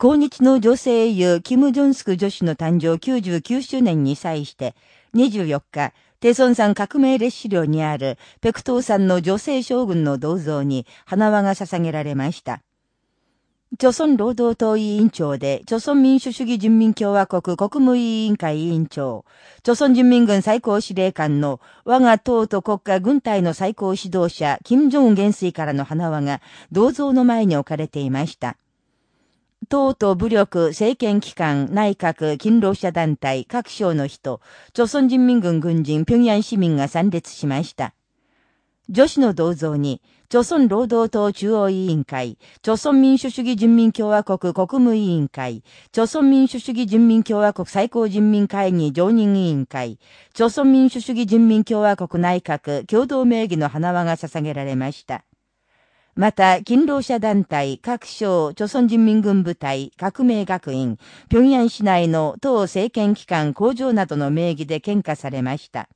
抗日の女性英雄、キム・ジョンスク女子の誕生99周年に際して、24日、テソン山革命列車領にあるペクトー山の女性将軍の銅像に花輪が捧げられました。朝鮮労働党委員長で、朝鮮民主主義人民共和国国務委員会委員長、朝鮮人民軍最高司令官の我が党と国家軍隊の最高指導者、金正恩元帥からの花輪が銅像の前に置かれていました。党と武力、政権機関、内閣、勤労者団体、各省の人、朝鮮人民軍軍人、平壌市民が参列しました。女子の銅像に、朝鮮労働党中央委員会、朝鮮民主主義人民共和国国務委員会、朝鮮民主主義人民共和国最高人民会議常任委員会、朝鮮民主主義人民共和国内閣共同名義の花輪が捧げられました。また、勤労者団体、各省、朝鮮人民軍部隊、革命学院、平壌市内の党政権機関工場などの名義で献花されました。